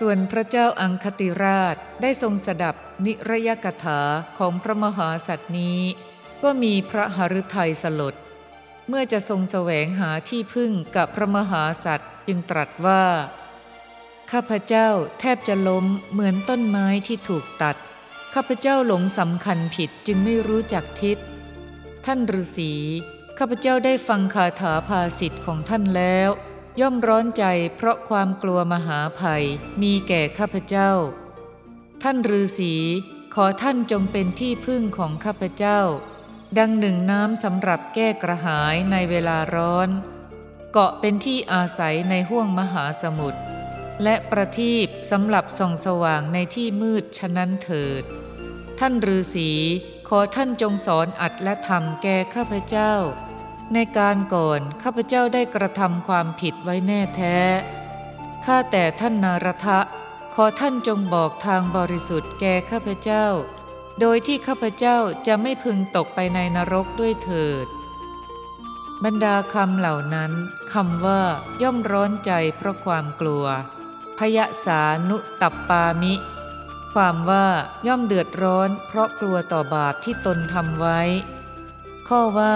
ส่วนพระเจ้าอังคติราชได้ทรงสดับนิรยกถาของพระมหาสัตว์นี้ ก็มีพระหฤทัยสลด เมื่อจะทรงแสวงหาที่พึ่งกับพระมหาสัตว์จึงตรัสว่า ข้าพเจ้าแทบจะล้มเหมือนต้นไม้ที่ถูกตัด ข้าพเจ้าหลงสำคัญผิดจึงไม่รู้จักทิศ ท่านฤาษีข้าพเจ้าได้ฟังคาถาภาสิทธิ์ของท่านแล้ว ย่อมร้อนใจเพราะความกลัวมหาภัยมีแก่ข้าพเจ้า ท่านฤาษีขอท่านจงเป็นที่พึ่งของข้าพเจ้า ดังหนึ่งน้ำสำหรับแก้กระหายในเวลาร้อน เกาะเป็นที่อาศัยในห้วงมหาสมุทรและประทีปสำหรับส่องสว่างในที่มืดฉะนั้นเถิด ท่านฤาษีขอท่านจงสอนอัดและทำแก่ข้าพเจ้า ในการก่อนข้าพเจ้าได้กระทำความผิดไว้แน่แท้ ข้าแต่ท่านนารทะ ขอท่านจงบอกทางบริสุทธิ์แก่ข้าพเจ้า โดยที่ข้าพเจ้าจะไม่พึงตกไปในนรกด้วยเถิด บรรดาคำเหล่านั้นคำว่าย่อมร้อนใจเพราะความกลัว พยสานุตัปปามิ ความว่าย่อมเดือดร้อนเพราะกลัวต่อบาปที่ตนทำไว้ ข้อว่า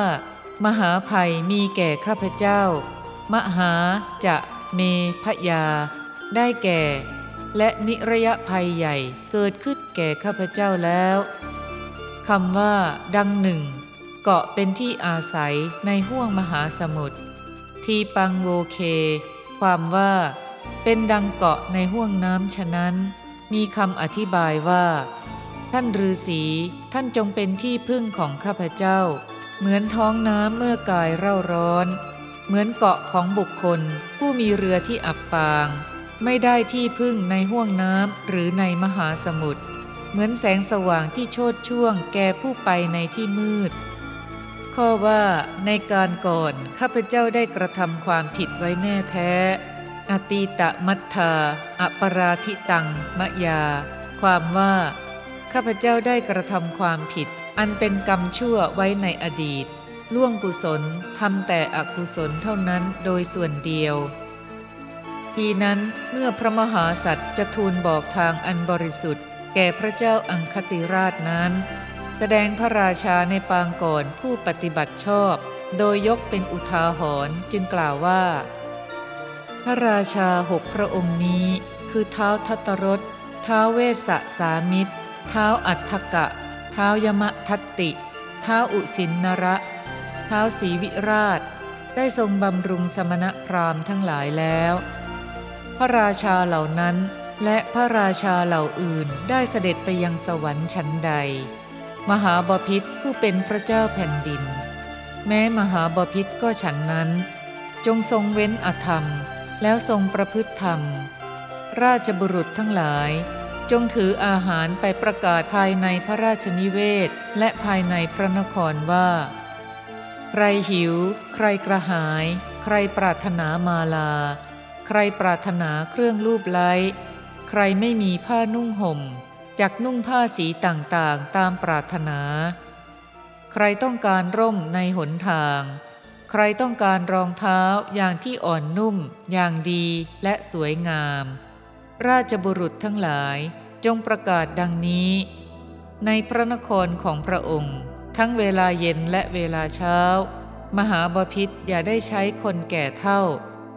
มหาภัยมีแก่ข้าพเจ้า มหาจะเมพยา ได้แก่ และนิระยะภัยใหญ่เกิดขึ้นแก่ข้าพเจ้าแล้วคำว่า ดังหนึ่ง เกาะเป็นที่อาศัยในห้วงมหาสมุทรทีปังโวเค ความว่า เป็นดังเกาะในห้วงน้ำฉะนั้น มีคำอธิบายว่า ท่านฤาษีท่านจงเป็นที่พึ่งของข้าพเจ้า เหมือนท้องน้ำเมื่อกายเร่าร้อน เหมือนเกาะของบุคคล ผู้มีเรือที่อับปาง ไม่ได้ที่พึ่งในห้วงน้ำหรือในมหาสมุทรเหมือนแสงสว่างที่โชดช่วงแก่ผู้ไปในที่มืด ข้อว่าในการก่อนข้าพเจ้าได้กระทำความผิดไว้แน่แท้ อตีตะมัทธาอปราธิตังมะยา ความว่า ข้าพเจ้าได้กระทำความผิด อันเป็นกรรมชั่วไว้ในอดีต ล่วงกุศลทำแต่อกุศลเท่านั้นโดยส่วนเดียว ทีนั้นเมื่อพระมหาสัตว์จะทูลบอกทางอันบริสุทธิ์ แก่พระเจ้าอังคติราชนั้น แสดงพระราชาในปางก่อนผู้ปฏิบัติชอบ โดยยกเป็นอุทาหรณ์จึงกล่าวว่า พระราชาหกพระองค์นี้ คือเท้าทัตรสเท้าเวสสามิตรเท้าอัฏฐกะ ท้ายมะทัตติเท้าอุสินนระเท้าศรีวิราช ได้ทรงบำรุงสมณพราหมณ์ทั้งหลายแล้ว พระราชาเหล่านั้นและพระราชาเหล่าอื่นได้เสด็จไปยังสวรรค์ชั้นใด มหาบพิษผู้เป็นพระเจ้าแผ่นดิน แม้มหาบพิษก็ฉันนั้น จงทรงเว้นอธรรม แล้วทรงประพฤติธรรม ราชบุรุษทั้งหลาย จงถืออาหารไปประกาศภายในพระราชนิเวศ และภายในพระนครว่า ใครหิว ใครกระหาย ใครปรารถนามาลา ใครปรารถนาเครื่องรูปไล้ ใครไม่มีผ้านุ่งห่มจักนุ่งผ้าสีต่างๆตามปรารถนา ใครต้องการร่มในหนทาง ใครต้องการรองเท้าอย่างที่อ่อนนุ่ม อย่างดีและสวยงาม ราชบุรุษทั้งหลายจงประกาศดังนี้ ในพระนครของพระองค์ ทั้งเวลาเย็นและเวลาเช้า มหาบพิษอย่าได้ใช้คนแก่เท่า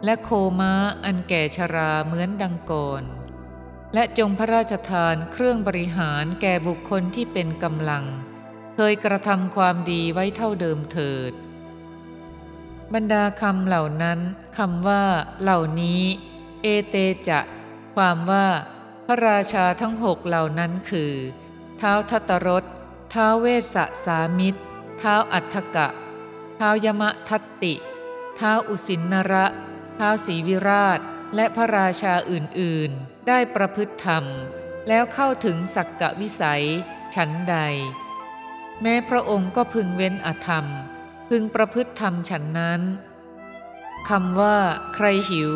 และโคม้าอันแก่ชราเหมือนดังก่อนและจงพระราชทานเครื่องบริหารแก่บุคคลที่เป็นกำลัง เคยกระทำความดีไว้เท่าเดิมเถิด บรรดาคำเหล่านั้นคำว่า เหล่านี้ เอเตจะ ความว่าพระราชาทั้งหกเหล่านั้นคือเท้าทัตรสเท้าเวสสะสามิตรเท้าอัฏฐกะเท้ายมะทัตติเท้าอุสินนระเท้าศรีวิราชและพระราชาอื่นๆ ได้ประพฤติธรรม แล้วเข้าถึงสักกะวิสัย ฉันใด แม้พระองค์ก็พึงเว้นอธรรม พึงประพฤติธรรมฉันนั้นคำว่า ใครหิว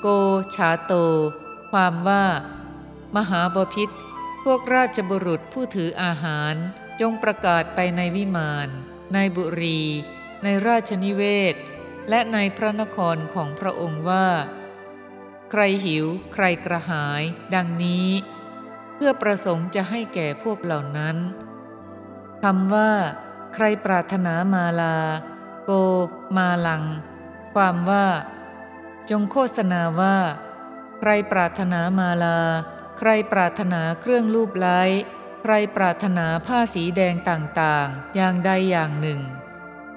โกชาโต ความว่า มหาบพิษพวกราชบุรุษผู้ถืออาหารจงประกาศไปในวิมาน ในบุรี ในราชนิเวศ และในพระนครของพระองค์ว่า ใครหิวใครกระหาย ดังนี้ เพื่อประสงค์จะให้แก่พวกเหล่านั้นคำว่า ใครปรารถนามาลา โก มาลัง ความว่า จงโฆษณาว่า รปรารถนามาลา ใครปรารถนาเครื่องรูปไล้ ใครปรารถนาผ้าสีแดงต่างๆ อย่างใดอย่างหนึ่ง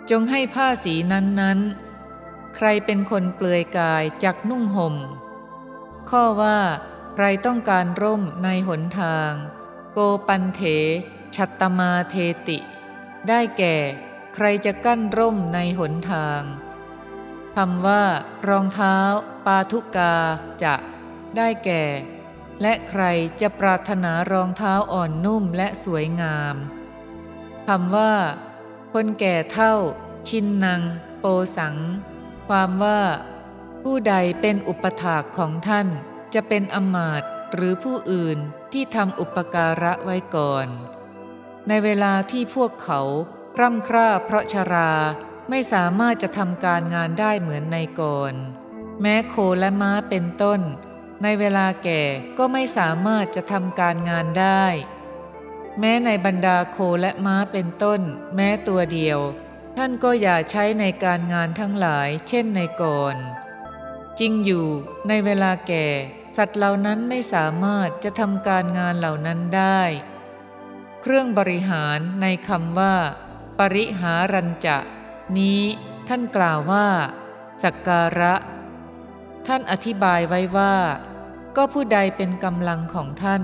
จงให้ผ้าสีนั้นๆ ใครเป็นคนเปลือยกายจักนุ่งห่ม ข้อว่าใครต้องการร่มในหนทาง โกปันเถชัตตมาเทติ ได้แก่ ใครจะกั้นร่มในหนทางคำว่ารองเท้า ปาทุกาจะ ได้แก่ และใครจะปรารถนารองเท้าอ่อนนุ่มและสวยงามคำว่า คนแก่เท่า ชินนัง โปสัง ความว่า ผู้ใดเป็นอุปถากของท่าน จะเป็นอมาตหรือผู้อื่นที่ทำอุปการะไว้ก่อน ในเวลาที่พวกเขาร่ำคร่าเพราะชราไม่สามารถจะทำการงานได้เหมือนในก่อน แม้โคและม้าเป็นต้น ในเวลาแก่ก็ไม่สามารถจะทำการงานได้ แม้ในบรรดาโคและม้าเป็นต้น แม้ตัวเดียว ท่านก็อย่าใช้ในการงานทั้งหลายเช่นในก่อน จริงอยู่ ในเวลาแก่ สัตว์เหล่านั้นไม่สามารถจะทำการงานเหล่านั้นได้ เครื่องบริหารในคำว่า ปริหารัญจะ นี้ท่านกล่าวว่า สักการะ ท่านอธิบายไว้ว่า ก็ผู้ใดเป็นกำลังของท่าน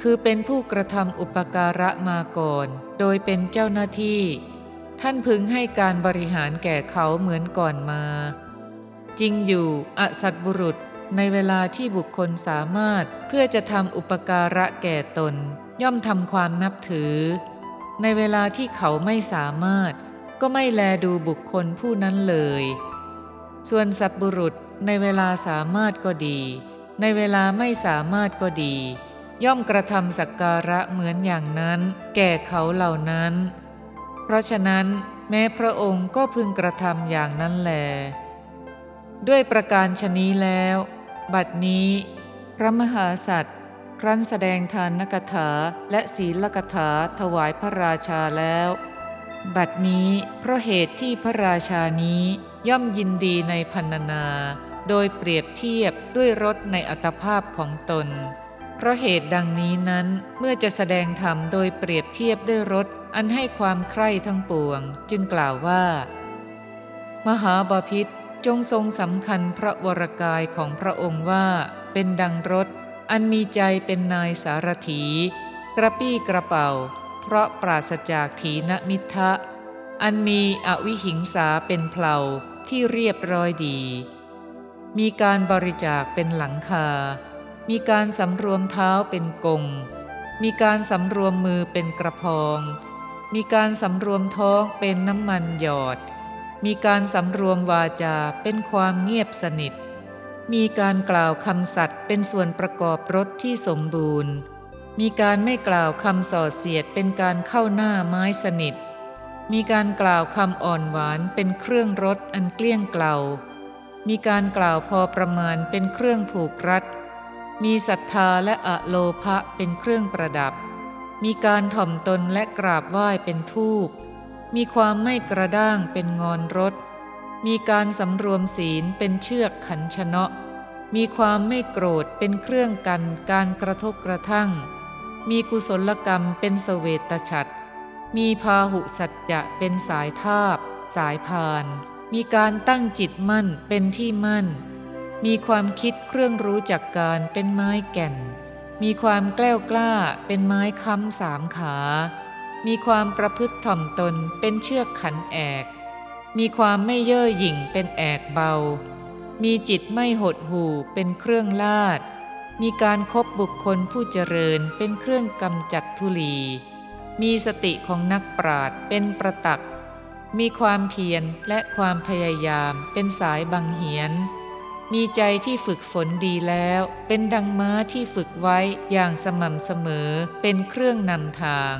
คือเป็นผู้กระทำอุปการะมาก่อน โดยเป็นเจ้าหน้าที่ ท่านพึงให้การบริหารแก่เขาเหมือนก่อนมา จริงอยู่อสัตบุรุษในเวลาที่บุคคลสามารถเพื่อจะทำอุปการะแก่ตน ย่อมทำความนับถือ ในเวลาที่เขาไม่สามารถ ก็ไม่แลดูบุคคลผู้นั้นเลย ส่วนสัตบุรุษ ในเวลาสามารถก็ดี ในเวลาไม่สามารถก็ดี ย่อมกระทำสักการะเหมือนอย่างนั้น แก่เขาเหล่านั้น เพราะฉะนั้นแม้พระองค์ก็พึงกระทำอย่างนั้นแล ด้วยประการชนี้แล้ว บัดนี้ พระมหาสัตว์ครั้นแสดงทานกถาและศีลกถาถวายพระราชาแล้ว บัดนี้เพราะเหตุที่พระราชานี้ ย่อมยินดีในพันนา โดยเปรียบเทียบด้วยรสในอัตภาพของตน เพราะเหตุดังนี้นั้นเมื่อจะแสดงธรรมโดยเปรียบเทียบด้วยรสอันให้ความใคร่ทั้งปวง จึงกล่าวว่า มหาบาพิษจงทรงสำคัญพระวรกายของพระองค์ว่า เป็นดังรถ อันมีใจเป็นนายสารถี กระปี้กระเป๋า เพราะปราศจากถีนมิทะ อันมีอวิหิงสาเป็นเพลา ที่เรียบร้อยดี มีการบริจาคเป็นหลังคา มีการสำรวมเท้าเป็นกง มีการสำรวมมือเป็นกระพอง มีการสำรวมท้องเป็นน้ำมันหยอด มีการสำรวมวาจาเป็นความเงียบสนิท มีการกล่าวคำสัตย์เป็นส่วนประกอบรถที่สมบูรณ์ มีการไม่กล่าวคำส่อเสียดเป็นการเข้าหน้าไม้สนิท มีการกล่าวคำอ่อนหวานเป็นเครื่องรสอันเกลี้ยงเกลามีการกล่าวพอประมาณเป็นเครื่องผูกรัด มีศรัทธาและอะโลภะเป็นเครื่องประดับ มีการถ่อมตนและกราบไหว้เป็นทูป มีความไม่กระด้างเป็นงอนรถมีการสำรวมศีลเป็นเชือกขันชนะมีความไม่โกรธเป็นเครื่องกันการกระทบกระทั่ง มีกุศลกรรมเป็นสเวตฉัตร มีพาหุสัจจะเป็นสายทาบ สายพาน มีการตั้งจิตมั่นเป็นที่มั่น มีความคิดเครื่องรู้จักการเป็นไม้แก่น มีความแกล้วกล้าเป็นไม้ค้ำสามขา มีความประพฤติถ่อมตนเป็นเชือกขันแอก มีความไม่เย่อหยิ่งเป็นแอกเบา มีจิตไม่หดหู่เป็นเครื่องลาด มีการครบบุคคลผู้เจริญเป็นเครื่องกำจัดทุลี มีสติของนักปราดเป็นประตัก มีความเพียรและความพยายามเป็นสายบังเหียน มีใจที่ฝึกฝนดีแล้ว เป็นดังม้าที่ฝึกไว้อย่างสม่ำเสมอเป็นเครื่องนำทาง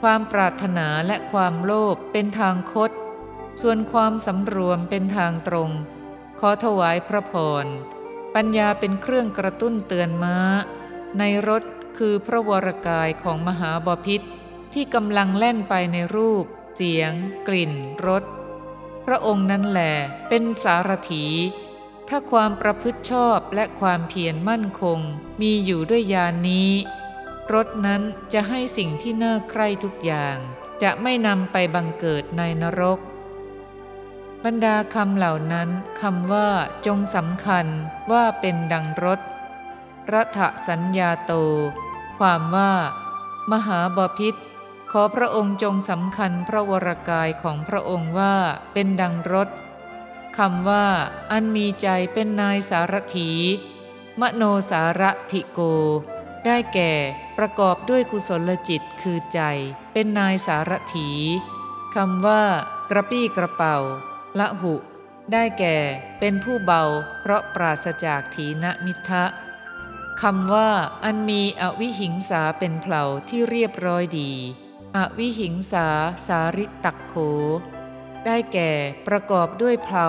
ความปรารถนาและความโลภเป็นทางคด ส่วนความสำรวมเป็นทางตรง ขอถวายพระพร ปัญญาเป็นเครื่องกระตุ้นเตือนม้า ในรถ คือพระวรกายของมหาบาพิษที่กำลังแล่นไปในรูป เสียง กลิ่นรสพระองค์นั้นแหลเป็นสารถี ถ้าความประพฤติชอบและความเพียรมั่นคงมีอยู่ด้วยยานนี้รถนั้นจะให้สิ่งที่น่าใคร่ทุกอย่าง จะไม่นำไปบังเกิดในนรก บรรดาคำเหล่านั้นคำว่าจงสำคัญว่าเป็นดังรถรัฐสัญญาโต ความว่า มหาบาพิษขอพระองค์จงสำคัญพระวรกายของพระองค์ว่าเป็นดังรถคำว่า อันมีใจเป็นนายสารถี มโนสารถิโก ได้แก่ประกอบด้วยกุศลจิตคือใจ เป็นนายสารถีคำว่า กระปี้กระเป๋าละหุ ได้แก่เป็นผู้เบา เพราะปราศจากถีนมิทะ คำว่าอันมีอวิหิงสาเป็นเผาที่เรียบร้อยดี อวิหิงสาสาริตักโข ได้แก่ประกอบด้วยเผา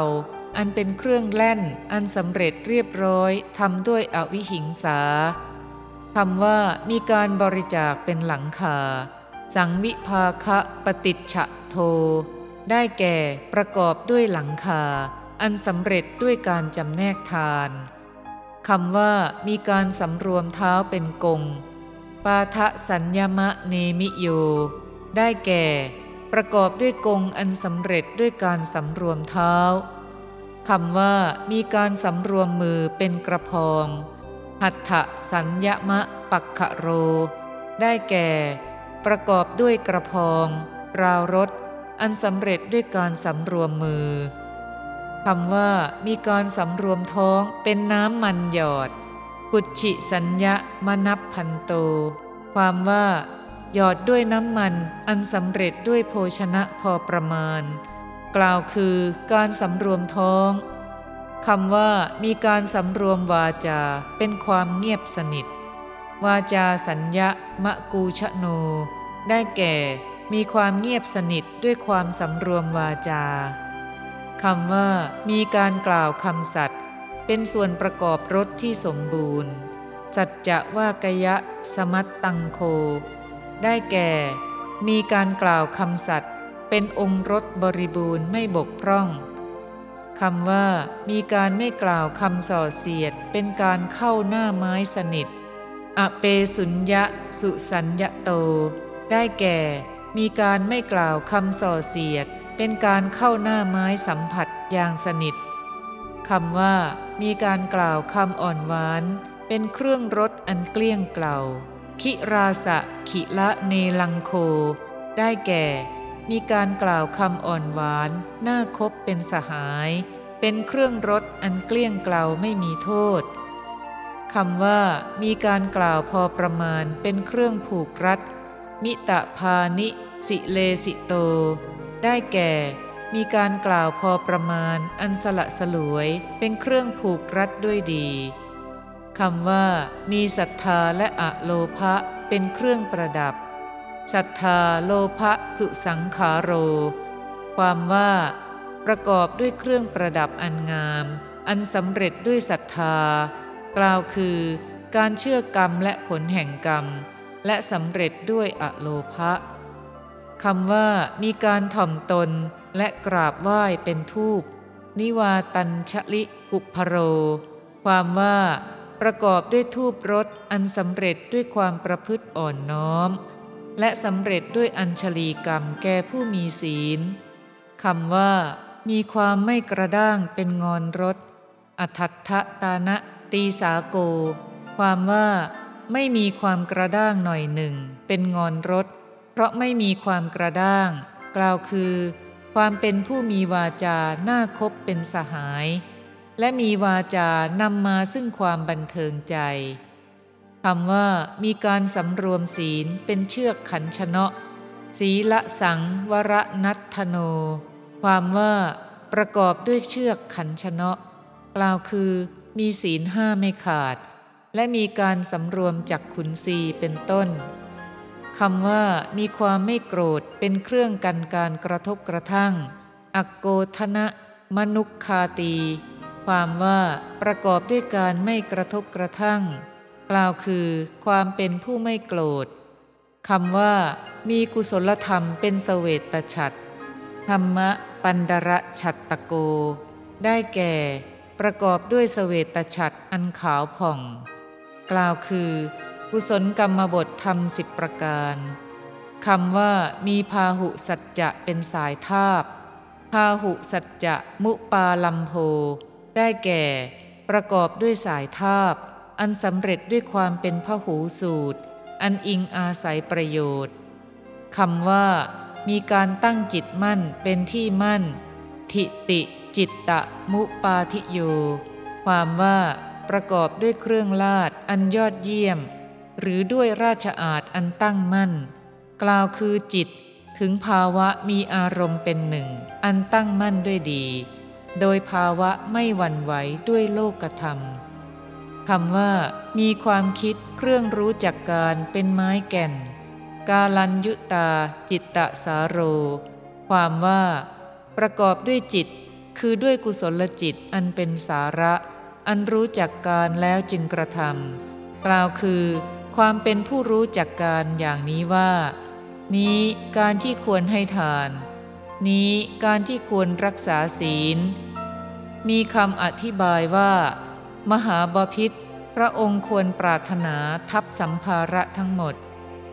อันเป็นเครื่องแล่น อันสำเร็จเรียบร้อยทำด้วยอวิหิงสาคำว่ามีการบริจาคเป็นหลังคา สังวิภาคะปฏิชะโท ได้แก่ประกอบด้วยหลังคา อันสำเร็จด้วยการจำแนกทาน คำว่ามีการสำรวมเท้าเป็นกง ปาทะสัญญมะเนมิโย ได้แก่ ประกอบด้วยกงอันสำเร็จด้วยการสำรวมเท้าคำว่ามีการสำรวมมือเป็นกระพองหัตถสัญญมะปักขโร ได้แก่ ประกอบด้วยกระพอง ราวรถ อันสำเร็จด้วยการสำรวมมือ คำว่ามีการสำรวมท้องเป็นน้ำมันหยอด กุชิสัญญะมนับพันโต ความว่า หยอดด้วยน้ำมันอันสำเร็จด้วยโภชนะพอประมาณ กล่าวคือการสำรวมท้องคำว่ามีการสำรวมวาจาเป็นความเงียบสนิท วาจาสัญญะมะกูชะโน ได้แก่ มีความเงียบสนิทด้วยความสำรวมวาจา คำว่ามีการกล่าวคำสัตว์เป็นส่วนประกอบรสที่สมบูรณ์ สัจจะว่ากยะสมัตตังโค ได้แก่ มีการกล่าวคำสัตว์เป็นองค์รสบริบูรณ์ไม่บกพร่องคำว่ามีการไม่กล่าวคำส่อเสียดเป็นการเข้าหน้าไม้สนิท อเปสุญญะสุสัญญะโต ได้แก่ มีการไม่กล่าวคำส่อเสียด เป็นการเข้าหน้าไม้สัมผัสอย่างสนิทคำว่ามีการกล่าวคำอ่อนหวาน เป็นเครื่องรสอันเกลี้ยงเกล่าคิราสะขิละเนลังโค ได้แก่ มีการกล่าวคำอ่อนหวาน น่าคบเป็นสหาย เป็นเครื่องรสอันเกลี้ยงเกล่าไม่มีโทษคำว่ามีการกล่าวพอประมาณเป็นเครื่องผูกรัด มิตะพานิ สิเลสิโต ได้แก่ มีการกล่าวพอประมาณอันสละสลวยเป็นเครื่องผูกรัดด้วยดีคำว่า มีศรัทธาและอะโลภะเป็นเครื่องประดับศรัทธาโลภะสุสังขาโร ความว่า ประกอบด้วยเครื่องประดับอันงาม อันสำเร็จด้วยศรัทธา กล่าวคือ การเชื่อกรรมและผลแห่งกรรม และสำเร็จด้วยอะโลภะ คำว่ามีการถ่อมตนและกราบไหว้เป็นทูป นิวาตัญชลิอุพโร ความว่าประกอบด้วยทูปรสอันสำเร็จด้วยความประพฤติอ่อนน้อม และสำเร็จด้วยอัญชลีกรรมแก่ผู้มีศีลคำว่า มีความไม่กระด้างเป็นงอนรสอัทัทะตานะตีสาโก ความว่า ไม่มีความกระด้างหน่อยหนึ่ง เป็นงอนรส เพราะไม่มีความกระด้าง กล่าวคือ ความเป็นผู้มีวาจาน่าคบเป็นสหาย และมีวาจานำมาซึ่งความบันเทิงใจคำว่ามีการสำรวมศีลเป็นเชือกขันชนะศีละสังวรนัตโน ความว่าประกอบด้วยเชือกขันชนะกล่าวคือมีศีลห้าไม่ขาด และมีการสำรวมจากขุนศีเป็นต้น คำว่ามีความไม่โกรธเป็นเครื่องกันการกระทบกระทั่งอักโกธนะ มนุคคาตี ความว่าประกอบด้วยการไม่กระทบกระทั่ง กล่าวคือความเป็นผู้ไม่โกรธคำว่า มีกุศลธรรมเป็นสเวตฉัตรธรรมะปันดระฉัตตโก ได้แก่ ประกอบด้วยสเวตฉัตรอันขาวผ่อง กล่าวคือ กุศลกรรมบทธรรมสิบประการคำว่ามีพาหุสัจจะเป็นสายทาบพาหุสัจจะมุปาลัมโพได้แก่ ประกอบด้วยสายทาบอันสำเร็จด้วยความเป็นพหูสูตร อันอิงอาศัยประโยชน์คำว่า มีการตั้งจิตมั่นเป็นที่มั่น ทิติจิตตะมุปาทิโย ความว่า ประกอบด้วยเครื่องลาดอันยอดเยี่ยม หรือด้วยราชอาณอันตั้งมั่น กล่าวคือจิตถึงภาวะมีอารมณ์เป็นหนึ่ง อันตั้งมั่นด้วยดี โดยภาวะไม่หวั่นไหวด้วยโลกธรรมคำว่า มีความคิดเครื่องรู้จักการเป็นไม้แก่น กาลัญยุตา จิตตะสาโร ความว่า ประกอบด้วยจิต คือด้วยกุศลจิตอันเป็นสาระ อันรู้จักการแล้วจึงกระทำกล่าวคือ ความเป็นผู้รู้จักการอย่างนี้ว่า นี้การที่ควรให้ทาน นี้การที่ควรรักษาศีล มีคำอธิบายว่า มหาบาพิษพระองค์ควรปรารถนาทับสัมภาระทั้งหมด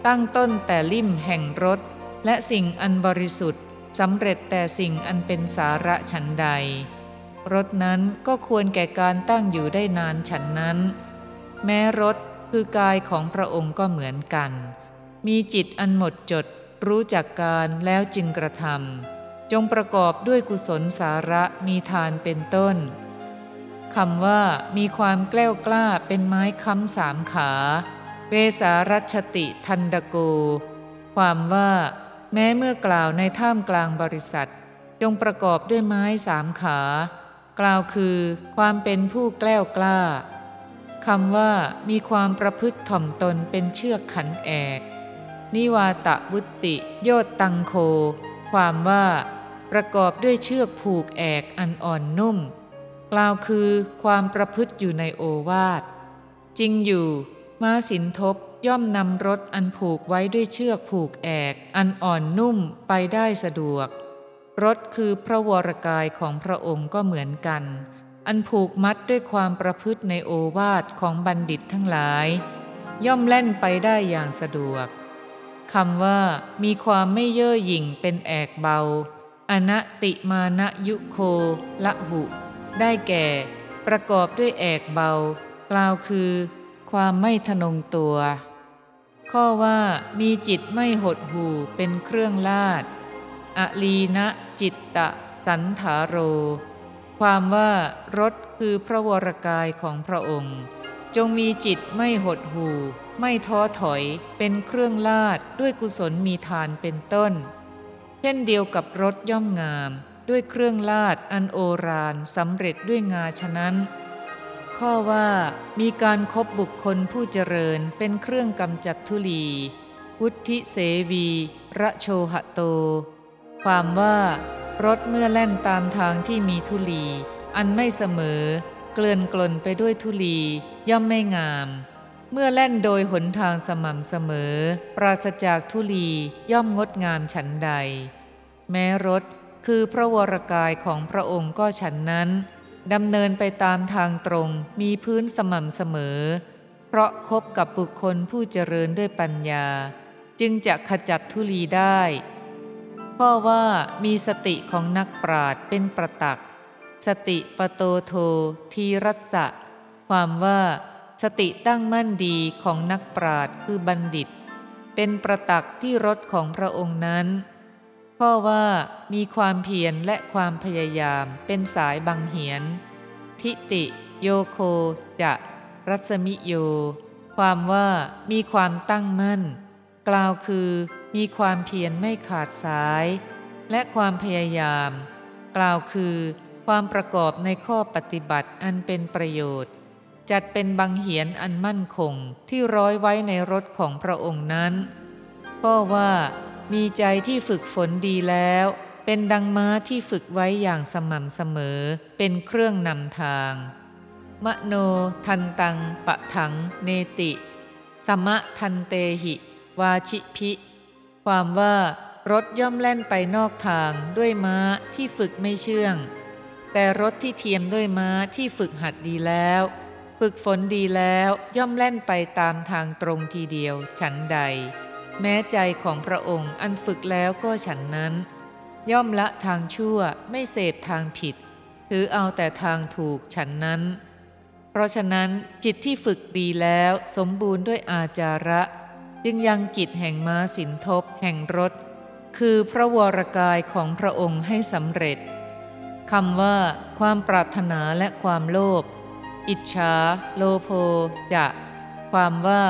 ตั้งต้นแต่ลิ่มแห่งรถ และสิ่งอันบริสุทธิ์สำเร็จแต่สิ่งอันเป็นสาระฉันใด รถนั้นก็ควรแก่การตั้งอยู่ได้นานฉันนั้น แม้รถ คือกายของพระองค์ก็เหมือนกัน มีจิตอันหมดจดรู้จักการแล้วจึงกระทำจงประกอบด้วยกุศลสาระมีทานเป็นต้นคำว่ามีความแกล้วกล้าเป็นไม้ค้ำสามขา เวสารัชติทันดโก ความว่า แม้เมื่อกล่าวในท่ามกลางบริษัท จงประกอบด้วยไม้สามขา กล่าวคือความเป็นผู้แกล้วกล้า คำว่ามีความประพฤติถ่อมตนเป็นเชือกขันแอก นิวาตะวุติ โยตังโค ความว่าประกอบด้วยเชือกผูกแอกอันอ่อนนุ่ม กล่าวคือความประพฤติอยู่ในโอวาท จริงอยู่ม้าสินทบย่อมนำรถอันผูกไว้ด้วยเชือกผูกแอก อันอ่อนนุ่มไปได้สะดวก รถคือพระวรกายของพระองค์ก็เหมือนกัน อันผูกมัดด้วยความประพฤติในโอวาทของบัณฑิตทั้งหลาย ย่อมเล่นไปได้อย่างสะดวกคำว่ามีความไม่เย่อหยิ่งเป็นแอกเบา อนติมานะยุโคละหุ ได้แก่ ประกอบด้วยแอกเบา กล่าวคือ ความไม่ทนงตัว ข้อว่ามีจิตไม่หดหูเป็นเครื่องลาด อลีนะจิตตะสันถาโร ความว่ารถคือพระวรกายของพระองค์ จงมีจิตไม่หดหูไม่ท้อถอยเป็นเครื่องลาดด้วยกุศลมีทานเป็นต้น เช่นเดียวกับรถย่อมงาม ด้วยเครื่องลาดอันโอรานสำเร็จด้วยงาฉะนั้น ข้อว่ามีการครบบุคคลผู้เจริญเป็นเครื่องกำจัดทุลีวุธิเสวี ระโชหะโต ความว่า รถเมื่อแล่นตามทางที่มีทุลี อันไม่เสมอ เกลื่อนกลนไปด้วยทุลี ย่อมไม่งาม เมื่อแล่นโดยหนทางสม่ำเสมอ ปราศจากทุลีย่อมงดงามฉันใด แม้รถคือพระวรกายของพระองค์ก็ฉันนั้นดำเนินไปตามทางตรงมีพื้นสม่ำเสมอ เพราะคบกับบุคคลผู้เจริญด้วยปัญญา จึงจะขจัดทุลีได้ ข้อว่ามีสติของนักปราดเป็นประตัก สติปโตโททีรัสะความว่าสติตั้งมั่นดีของนักปราดคือบัณฑิต เป็นประตักที่รถของพระองค์นั้น ข้อว่ามีความเพียรและความพยายามเป็นสายบังเหียน ทิติ โยโคจะรัศมิโย ความว่ามีความตั้งมั่น กล่าวคือ มีความเพียรไม่ขาดสาย และความพยายาม กล่าวคือความประกอบในข้อปฏิบัติอันเป็นประโยชน์ จัดเป็นบังเหียนอันมั่นคงที่ร้อยไว้ในรถของพระองค์นั้น ก็ว่ามีใจที่ฝึกฝนดีแล้ว เป็นดังม้าที่ฝึกไว้อย่างสม่ำเสมอเป็นเครื่องนำทาง มโนทันตังปะถังเนติ สมะทันเตหิ วาชิพิ ความว่ารถย่อมแล่นไปนอกทางด้วยม้าที่ฝึกไม่เชื่อง แต่รถที่เทียมด้วยม้าที่ฝึกหัดดีแล้ว ฝึกฝนดีแล้วย่อมแล่นไปตามทางตรงทีเดียวฉันใด แม้ใจของพระองค์อันฝึกแล้วก็ฉันนั้น ย่อมละทางชั่วไม่เสพทางผิด ถือเอาแต่ทางถูกฉันนั้น เพราะฉะนั้นจิตที่ฝึกดีแล้วสมบูรณ์ด้วยอาจาระ จึงยังจิตแห่งม้าสินทบแห่งรถ คือพระวรกายของพระองค์ให้สำเร็จคำว่า ความปรารถนาและความโลภอิจฉาโลโภจะ ความว่า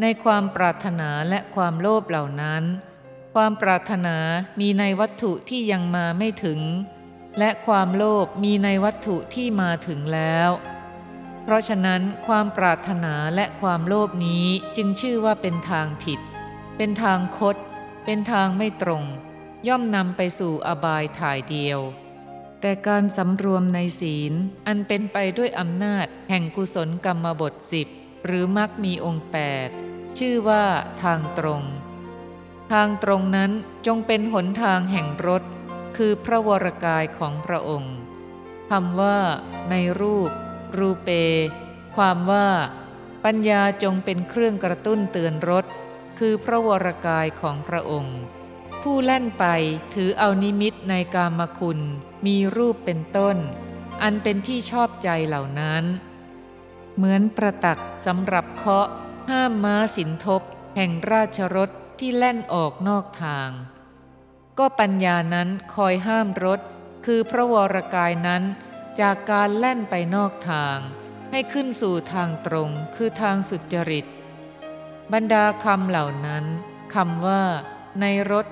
ในความปรารถนาและความโลภเหล่านั้น ความปรารถนามีในวัตถุที่ยังมาไม่ถึง และความโลภมีในวัตถุที่มาถึงแล้ว เพราะฉะนั้นความปรารถนาและความโลภนี้จึงชื่อว่าเป็นทางผิด เป็นทางคด เป็นทางไม่ตรง ย่อมนำไปสู่อบายถ่ายเดียว แต่การสำรวมในศีลอันเป็นไปด้วยอำนาจแห่งกุศลกรรมบทสิบหรือมักมีองค์แปดชื่อว่าทางตรง ทางตรงนั้นจงเป็นหนทางแห่งรถ คือพระวรกายของพระองค์คำว่า ในรูป รูเป ความว่า ปัญญาจงเป็นเครื่องกระตุ้นเตือนรถ คือพระวรกายของพระองค์ ผู้แล่นไปถือเอานิมิตในกามคุณ มีรูปเป็นต้น อันเป็นที่ชอบใจเหล่านั้น เหมือนประตักสำหรับเคาะ ห้ามม้าสินทบ แห่งราชรถที่แล่นออกนอกทาง ก็ปัญญานั้นคอยห้ามรถ คือพระวรกายนั้น จากการแล่นไปนอกทางให้ขึ้นสู่ทางตรงคือทางสุจริต บรรดาคำเหล่านั้นคำว่า ในรถ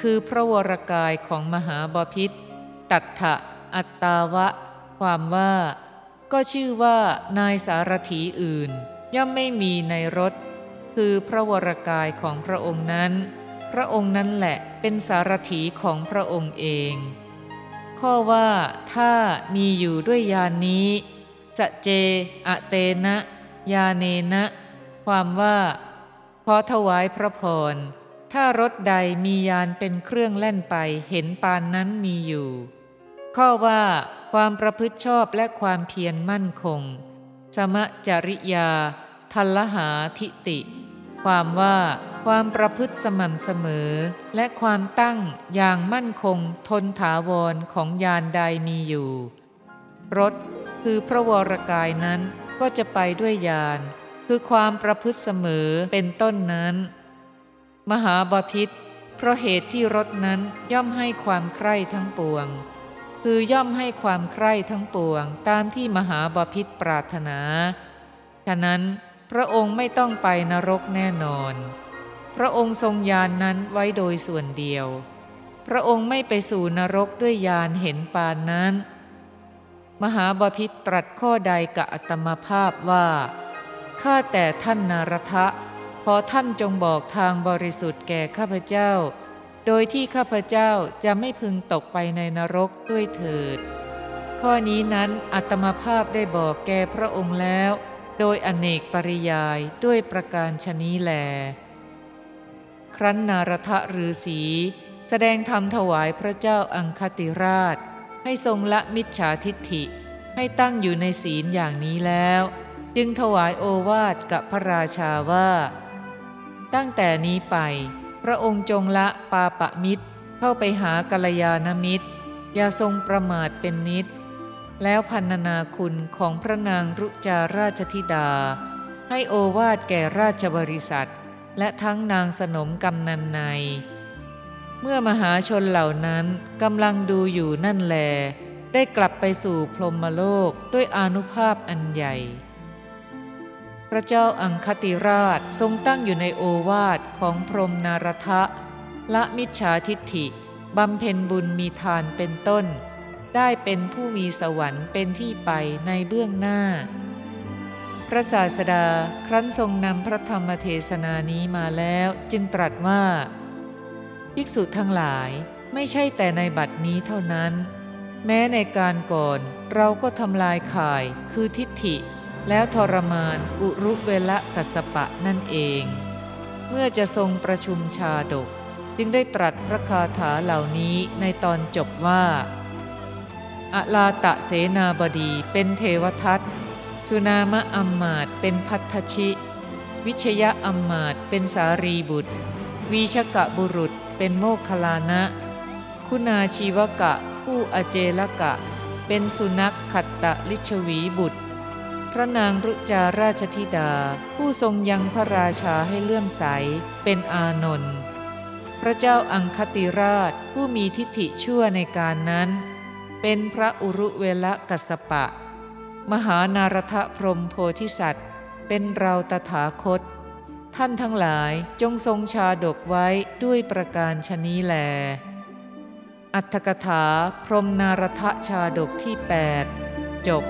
คือพระวรกายของมหาบาพิษตัทธะอัตตาวะ ความว่า ก็ชื่อว่านายสารถีอื่น ย่อมไม่มีในรถ คือพระวรกายของพระองค์นั้น พระองค์นั้นแหละเป็นสารถีของพระองค์เอง ข้อว่าถ้ามีอยู่ด้วยยานนี้จะเจอเตนะยาเนนะ ความว่าขอถวายพระพร ถ้ารถใดมียานเป็นเครื่องแล่นไปเห็นปานนั้นมีอยู่ ข้อว่าความประพฤติชอบและความเพียรมั่นคง สมจริยา ทัลหาทิติ ความว่า ความประพฤติสม่ำเสมอ และความตั้งอย่างมั่นคงทนถาวรของยานใดมีอยู่ รถคือพระวรกายนั้นก็จะไปด้วยยาน คือความประพฤติเสมอเป็นต้นนั้น มหาบาพิษเพราะเหตุที่รถนั้นย่อมให้ความใคร่ทั้งปวง คือย่อมให้ความใคร่ทั้งปวงตามที่มหาบาพิษปรารถนา ฉะนั้นพระองค์ไม่ต้องไปนรกแน่นอน พระองค์ทรงยานนั้นไว้โดยส่วนเดียว พระองค์ไม่ไปสู่นรกด้วยยานเห็นปานนั้น มหาบาพิษตรัสข้อใดกับอัตมภาพว่าข้าแต่ท่านนารทะขอท่านจงบอกทางบริสุทธิ์แก่ข้าพเจ้า โดยที่ข้าพเจ้าจะไม่พึงตกไปในนรกด้วยเถิด ข้อนี้นั้นอัตมาภาพได้บอกแก่พระองค์แล้ว โดยอเนกปริยายด้วยประการชนี้แล ครั้นนารทะฤาษีแสดงธรรมถวายพระเจ้าอังคติราช ให้ทรงละมิจฉาทิฏฐิ ให้ตั้งอยู่ในศีลอย่างนี้แล้ว จึงถวายโอวาทกับพระราชาว่า ตั้งแต่นี้ไป พระองค์จงละปาปะมิตร เข้าไปหากัลยาณมิตร อย่าทรงประมาทเป็นนิด แล้วพันนาคุณของพระนางรุจาราชธิดา ให้โอวาดแก่ราชบริษัท และทั้งนางสนมกำนันใน เมื่อมหาชนเหล่านั้นกำลังดูอยู่นั่นแล ได้กลับไปสู่พรหมโลกด้วยอนุภาพอันใหญ่ พระเจ้าอังคติราชทรงตั้งอยู่ในโอวาทของพรหมนารทะละมิจฉาทิฏฐิบำเพ็ญบุญมีทานเป็นต้น ได้เป็นผู้มีสวรรค์เป็นที่ไปในเบื้องหน้า พระศาสดาครั้นทรงนำพระธรรมเทศนานี้มาแล้วจึงตรัสว่า ภิกษุทั้งหลายไม่ใช่แต่ในบัดนี้เท่านั้น แม้ในการก่อนเราก็ทำลายข่ายคือทิฏฐิ แล้วทรมานอุรุเวละกัสสปะนั่นเอง เมื่อจะทรงประชุมชาดก จึงได้ตรัสพระคาถาเหล่านี้ในตอนจบว่าอลาตะเสนาบดีเป็นเทวทัต สุนามะอัมมาตเป็นพัทธชิ วิชยะอัมมาตเป็นสารีบุตร วีชกะบุรุษเป็นโมคลานะ คุณาชีวกะ ผู้อเจลกะ เป็นสุนัขขัตตะลิชวีบุตร พระนางรุจาราชธิดา ผู้ทรงยังพระราชาให้เลื่อมใส เป็นอานนท์พระเจ้าอังคติราชผู้มีทิฏฐิชั่วในการนั้น เป็นพระอุรุเวลกัสปะ มหานารทพรหมโพธิสัตว์ เป็นเราตถาคต ท่านทั้งหลายจงทรงชาดกไว้ด้วยประการชนี้แล อัตถกถาพรหมนารทชาดกที่ 8 จบ